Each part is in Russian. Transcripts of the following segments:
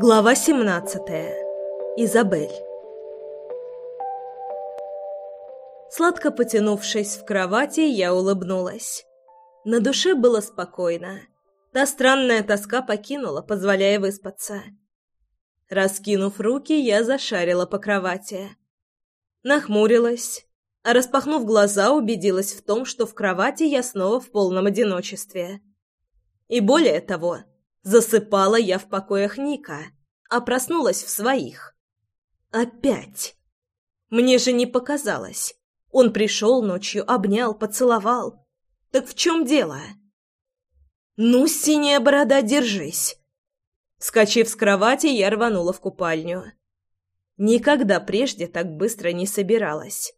Глава 17. Изабель. Сладко потянувшись в кровати, я улыбнулась. На душе было спокойно. Та странная тоска покинула, позволяя выспаться. Раскинув руки, я зашарила по кровати. Нахмурилась, а распахнув глаза, убедилась в том, что в кровати я снова в полном одиночестве. И более того, засыпала я в покоях Ника, а проснулась в своих. Опять. Мне же не показалось. Он пришел ночью, обнял, поцеловал. Так в чем дело? «Ну, синяя борода, держись!» Скочив с кровати, я рванула в купальню. Никогда прежде так быстро не собиралась.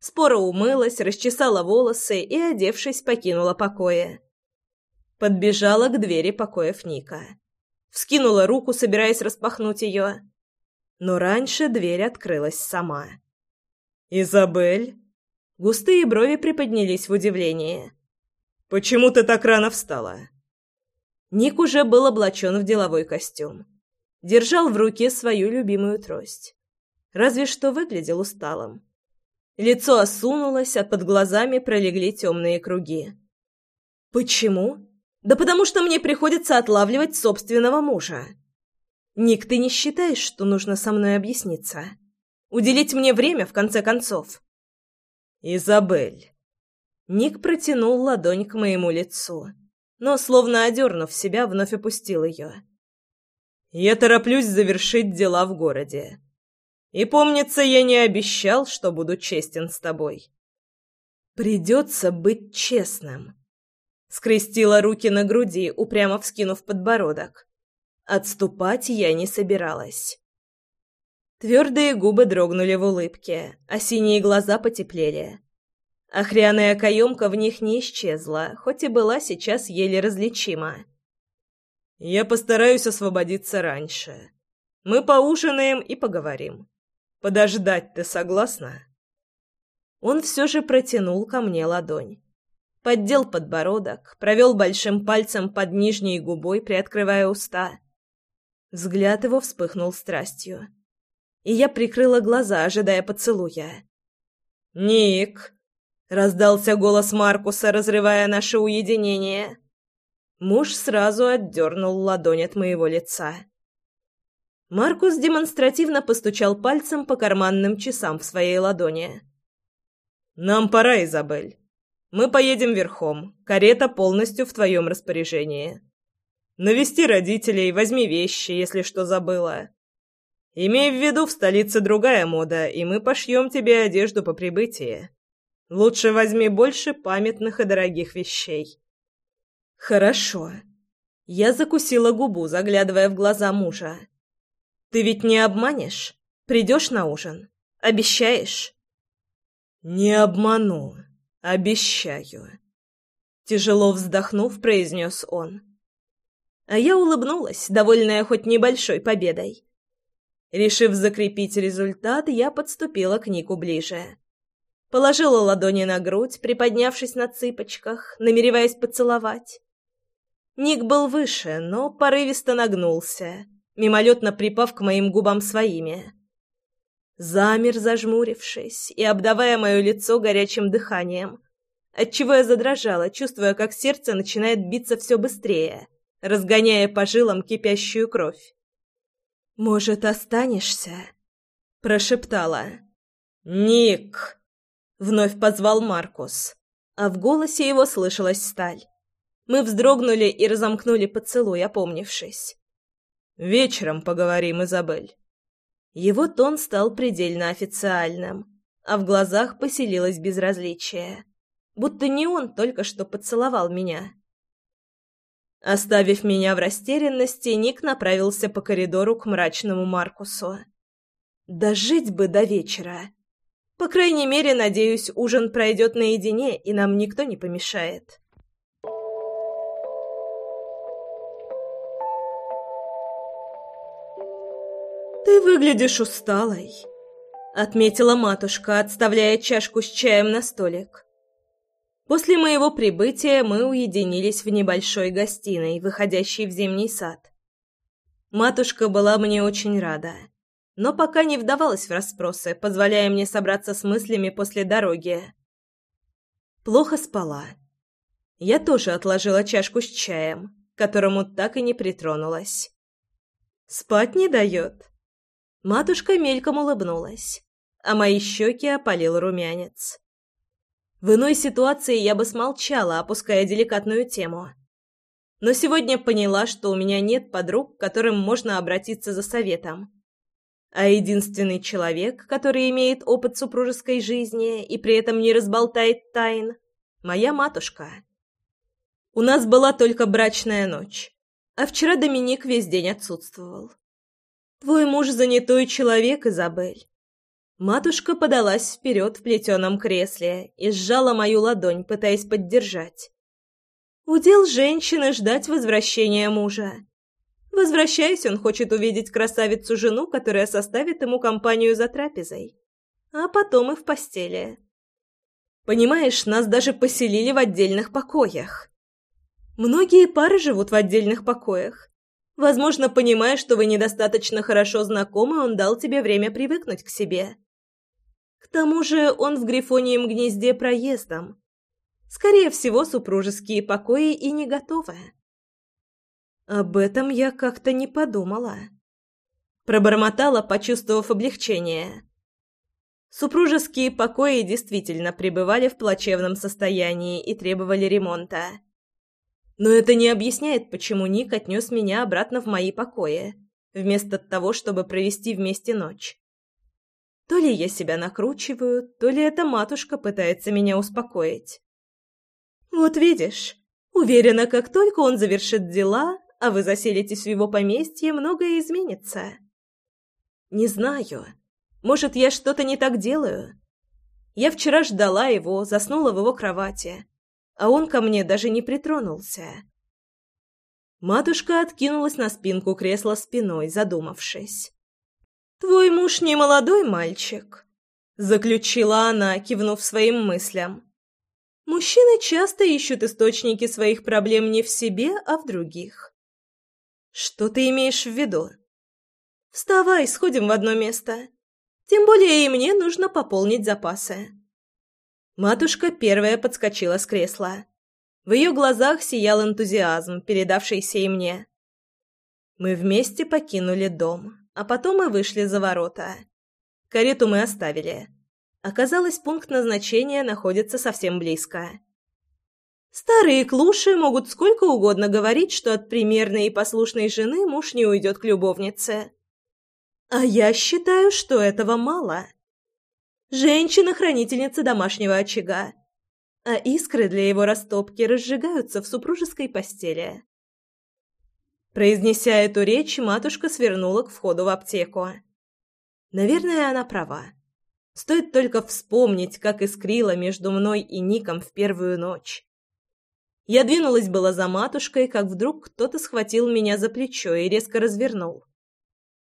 Споро умылась, расчесала волосы и, одевшись, покинула покоя. Подбежала к двери покоев Ника. Вскинула руку, собираясь распахнуть ее. Но раньше дверь открылась сама. «Изабель?» Густые брови приподнялись в удивлении. «Почему ты так рано встала?» Ник уже был облачен в деловой костюм. Держал в руке свою любимую трость. Разве что выглядел усталым. Лицо осунулось, а под глазами пролегли темные круги. «Почему?» Да потому что мне приходится отлавливать собственного мужа. Ник, ты не считаешь, что нужно со мной объясниться? Уделить мне время, в конце концов?» «Изабель». Ник протянул ладонь к моему лицу, но, словно одернув себя, вновь опустил ее. «Я тороплюсь завершить дела в городе. И, помнится, я не обещал, что буду честен с тобой. Придется быть честным». Скрестила руки на груди, упрямо вскинув подбородок. Отступать я не собиралась. Твердые губы дрогнули в улыбке, а синие глаза потеплели. Охряная каемка в них не исчезла, хоть и была сейчас еле различима. «Я постараюсь освободиться раньше. Мы поужинаем и поговорим. Подождать ты согласна?» Он все же протянул ко мне ладонь поддел подбородок, провел большим пальцем под нижней губой, приоткрывая уста. Взгляд его вспыхнул страстью. И я прикрыла глаза, ожидая поцелуя. «Ник!» — раздался голос Маркуса, разрывая наше уединение. Муж сразу отдернул ладонь от моего лица. Маркус демонстративно постучал пальцем по карманным часам в своей ладони. «Нам пора, Изабель. Мы поедем верхом. Карета полностью в твоем распоряжении. Навести родителей, возьми вещи, если что забыла. Имей в виду, в столице другая мода, и мы пошьем тебе одежду по прибытии. Лучше возьми больше памятных и дорогих вещей. Хорошо. Я закусила губу, заглядывая в глаза мужа. Ты ведь не обманешь? Придешь на ужин? Обещаешь? Не обману. «Обещаю», — тяжело вздохнув, произнес он. А я улыбнулась, довольная хоть небольшой победой. Решив закрепить результат, я подступила к Нику ближе. Положила ладони на грудь, приподнявшись на цыпочках, намереваясь поцеловать. Ник был выше, но порывисто нагнулся, мимолетно припав к моим губам своими замер, зажмурившись и обдавая мое лицо горячим дыханием, отчего я задрожала, чувствуя, как сердце начинает биться все быстрее, разгоняя по жилам кипящую кровь. «Может, останешься?» — прошептала. «Ник!» — вновь позвал Маркус, а в голосе его слышалась сталь. Мы вздрогнули и разомкнули поцелуй, опомнившись. «Вечером поговорим, Изабель». Его тон стал предельно официальным, а в глазах поселилось безразличие, будто не он только что поцеловал меня. Оставив меня в растерянности, Ник направился по коридору к мрачному Маркусу. «Дожить бы до вечера!» По крайней мере, надеюсь, ужин пройдет наедине, и нам никто не помешает. «Ты выглядишь усталой», — отметила матушка, отставляя чашку с чаем на столик. После моего прибытия мы уединились в небольшой гостиной, выходящей в зимний сад. Матушка была мне очень рада, но пока не вдавалась в расспросы, позволяя мне собраться с мыслями после дороги. Плохо спала. Я тоже отложила чашку с чаем, к которому так и не притронулась. «Спать не дает?» Матушка мельком улыбнулась, а мои щеки опалил румянец. В иной ситуации я бы смолчала, опуская деликатную тему. Но сегодня поняла, что у меня нет подруг, к которым можно обратиться за советом. А единственный человек, который имеет опыт супружеской жизни и при этом не разболтает тайн — моя матушка. У нас была только брачная ночь, а вчера Доминик весь день отсутствовал. «Твой муж занятой человек, Изабель». Матушка подалась вперед в плетеном кресле и сжала мою ладонь, пытаясь поддержать. Удел женщины ждать возвращения мужа. Возвращаясь, он хочет увидеть красавицу-жену, которая составит ему компанию за трапезой. А потом и в постели. Понимаешь, нас даже поселили в отдельных покоях. Многие пары живут в отдельных покоях. Возможно, понимая, что вы недостаточно хорошо знакомы, он дал тебе время привыкнуть к себе. К тому же он в Грифонием гнезде проездом. Скорее всего, супружеские покои и не готовы. Об этом я как-то не подумала. Пробормотала, почувствовав облегчение. Супружеские покои действительно пребывали в плачевном состоянии и требовали ремонта. Но это не объясняет, почему Ник отнес меня обратно в мои покои, вместо того, чтобы провести вместе ночь. То ли я себя накручиваю, то ли эта матушка пытается меня успокоить. Вот видишь, уверена, как только он завершит дела, а вы заселитесь в его поместье, многое изменится. Не знаю. Может, я что-то не так делаю? Я вчера ждала его, заснула в его кровати а он ко мне даже не притронулся. Матушка откинулась на спинку кресла спиной, задумавшись. «Твой муж не молодой мальчик», — заключила она, кивнув своим мыслям. «Мужчины часто ищут источники своих проблем не в себе, а в других». «Что ты имеешь в виду?» «Вставай, сходим в одно место. Тем более и мне нужно пополнить запасы». Матушка первая подскочила с кресла. В ее глазах сиял энтузиазм, передавшийся и мне. Мы вместе покинули дом, а потом и вышли за ворота. Карету мы оставили. Оказалось, пункт назначения находится совсем близко. Старые клуши могут сколько угодно говорить, что от примерной и послушной жены муж не уйдет к любовнице. А я считаю, что этого мало. Женщина-хранительница домашнего очага. А искры для его растопки разжигаются в супружеской постели. Произнеся эту речь, матушка свернула к входу в аптеку. Наверное, она права. Стоит только вспомнить, как искрила между мной и Ником в первую ночь. Я двинулась была за матушкой, как вдруг кто-то схватил меня за плечо и резко развернул.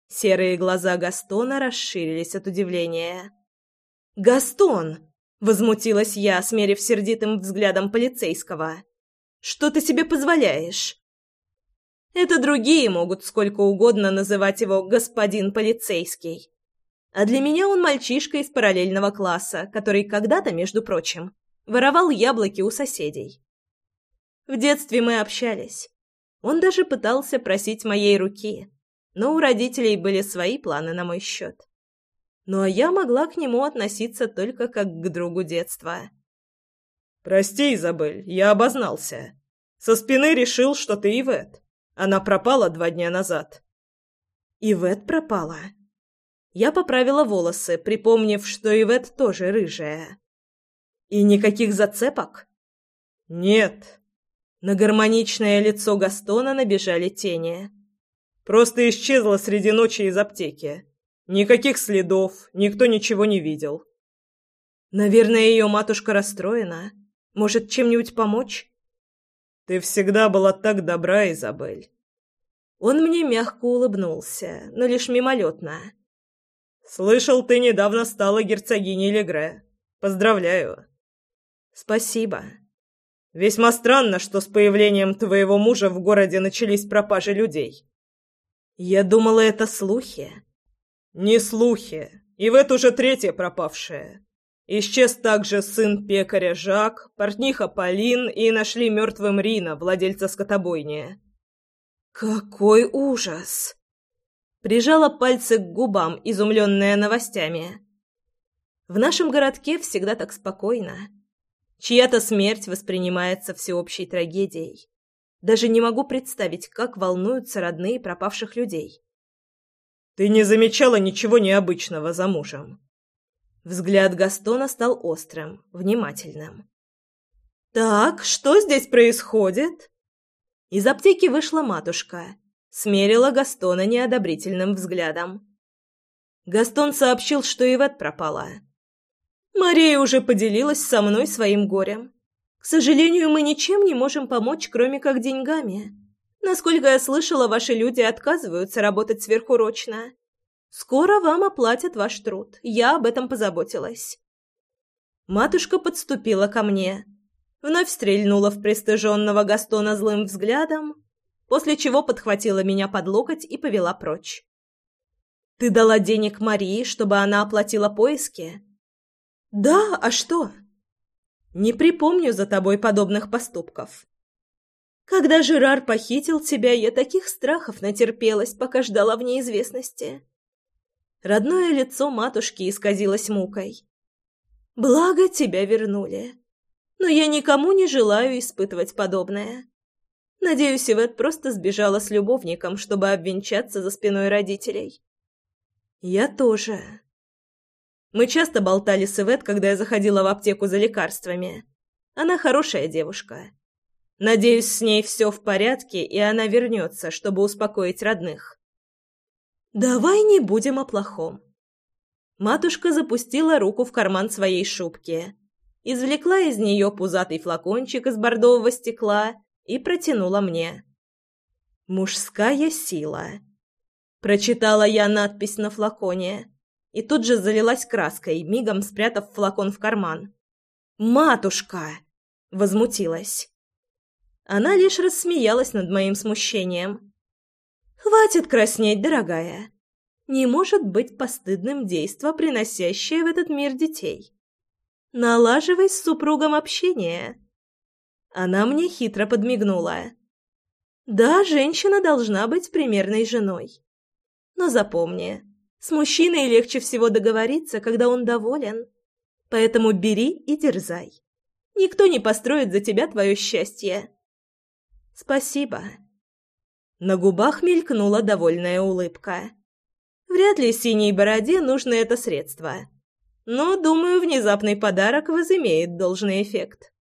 Серые глаза Гастона расширились от удивления. «Гастон!» — возмутилась я, смерив сердитым взглядом полицейского. «Что ты себе позволяешь?» «Это другие могут сколько угодно называть его «господин полицейский». А для меня он мальчишка из параллельного класса, который когда-то, между прочим, воровал яблоки у соседей. В детстве мы общались. Он даже пытался просить моей руки, но у родителей были свои планы на мой счет но я могла к нему относиться только как к другу детства. «Прости, Изабель, я обознался. Со спины решил, что ты Ивет. Она пропала два дня назад». «Ивет пропала?» Я поправила волосы, припомнив, что Ивет тоже рыжая. «И никаких зацепок?» «Нет». На гармоничное лицо Гастона набежали тени. «Просто исчезла среди ночи из аптеки. Никаких следов, никто ничего не видел. Наверное, ее матушка расстроена. Может, чем-нибудь помочь? Ты всегда была так добра, Изабель. Он мне мягко улыбнулся, но лишь мимолетно. Слышал, ты недавно стала герцогиней Легре. Поздравляю. Спасибо. Весьма странно, что с появлением твоего мужа в городе начались пропажи людей. Я думала, это слухи. Не слухи. И в эту же третье пропавшее. Исчез также сын пекаря Жак, портниха Полин и нашли мертвым Рина, владельца скотобойни. Какой ужас! Прижала пальцы к губам, изумленная новостями. В нашем городке всегда так спокойно. Чья-то смерть воспринимается всеобщей трагедией. Даже не могу представить, как волнуются родные пропавших людей. «Ты не замечала ничего необычного за мужем?» Взгляд Гастона стал острым, внимательным. «Так, что здесь происходит?» Из аптеки вышла матушка, смерила Гастона неодобрительным взглядом. Гастон сообщил, что Ивет пропала. Мария уже поделилась со мной своим горем. К сожалению, мы ничем не можем помочь, кроме как деньгами. Насколько я слышала, ваши люди отказываются работать сверхурочно. Скоро вам оплатят ваш труд. Я об этом позаботилась. Матушка подступила ко мне, вновь стрельнула в пристыженного Гастона злым взглядом, после чего подхватила меня под локоть и повела прочь. «Ты дала денег Марии, чтобы она оплатила поиски?» «Да, а что?» «Не припомню за тобой подобных поступков. Когда Жерар похитил тебя, я таких страхов натерпелась, пока ждала в неизвестности». Родное лицо матушки исказилось мукой. «Благо тебя вернули. Но я никому не желаю испытывать подобное. Надеюсь, Ивет просто сбежала с любовником, чтобы обвенчаться за спиной родителей». «Я тоже», мы часто болтали с Ивет, когда я заходила в аптеку за лекарствами. Она хорошая девушка. Надеюсь, с ней все в порядке, и она вернется, чтобы успокоить родных. «Давай не будем о плохом». Матушка запустила руку в карман своей шубки, извлекла из нее пузатый флакончик из бордового стекла и протянула мне. «Мужская сила». Прочитала я надпись на флаконе и тут же залилась краской, мигом спрятав флакон в карман. «Матушка!» — возмутилась. Она лишь рассмеялась над моим смущением. «Хватит краснеть, дорогая. Не может быть постыдным действо, приносящее в этот мир детей. Налаживай с супругом общение». Она мне хитро подмигнула. «Да, женщина должна быть примерной женой. Но запомни, с мужчиной легче всего договориться, когда он доволен. Поэтому бери и дерзай. Никто не построит за тебя твое счастье. Спасибо. На губах мелькнула довольная улыбка. Вряд ли синей бороде нужно это средство. Но, думаю, внезапный подарок возымеет должный эффект.